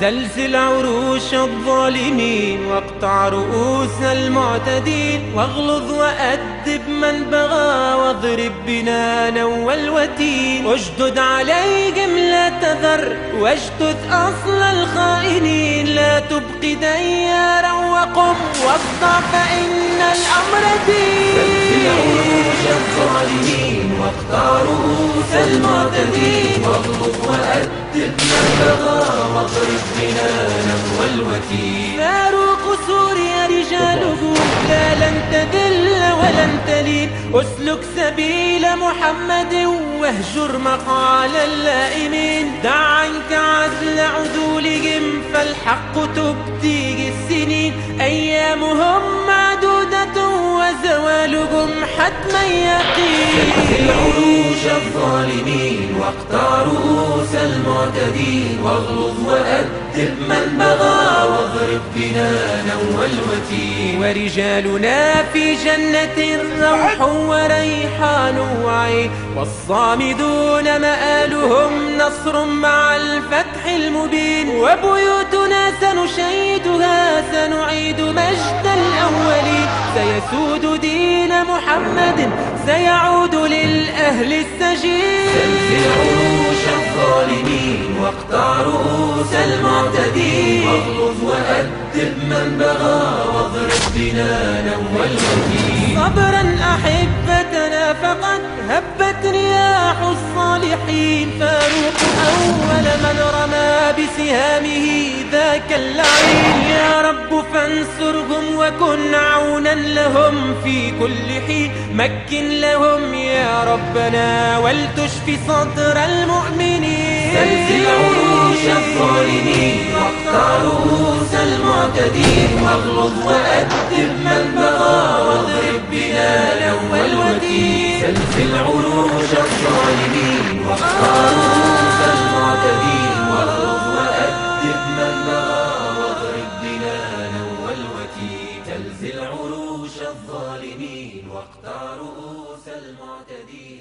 زلزل عروش الظالمين واقطع رؤوس المعتدين واغلظ وأدب من بغى واضرب بنا والوتين اشدد عليهم لا تذر واجتث أصل الخائنين لا تبق ديارا وقم واصدع فإن الأمر دين رؤوس المعتدين واغلظ وأدب من بغى واضرب بنانا والوتين فاروق سوريا رجاله لا لن تذل ولن تلين أسلك سبيل محمد واهجر مقال اللائمين. دع عنك عزل عذولهم فالحق تبدي السنين. أيامهم معدودة وزوالهم حتما يقين. عروش الظالمين واقطع رؤوس المعتدين واغلظ وأدب من بغى واضرب بنانا والوتين ورجالنا في جنة روح وريحان وعين والصامدون مآلهم نصر مع الفتح المبين وبيوتنا سنشيدها سنعيد مجد الأولين سيسود دين محمد سيعود للأهل السجين سلسل عروش الظالمين واقطع رؤوس المعتدين واغلظ وأدب من بغى واضرب بنانا والوتين صبرا أحبتنا فقد هبت رياح الصالحين فاروق أول من رمى بسهامه ذاك اللعين. يا رب فانصرهم وكن عونا لهم في كل حين. مكن لهم يا ربنا ولتشفي صدر المؤمنين. سلسل عروش الظالمين واقطع رؤوس المعتدين واغلظ وأدب من بغى والوتين سلسل عروش الظالمين واقطع رؤوس المعتدين واغلظ وأدب من بغى واضرب بنانا والوتين سلسل عروش الظالمين واقطع رؤوس المعتدين.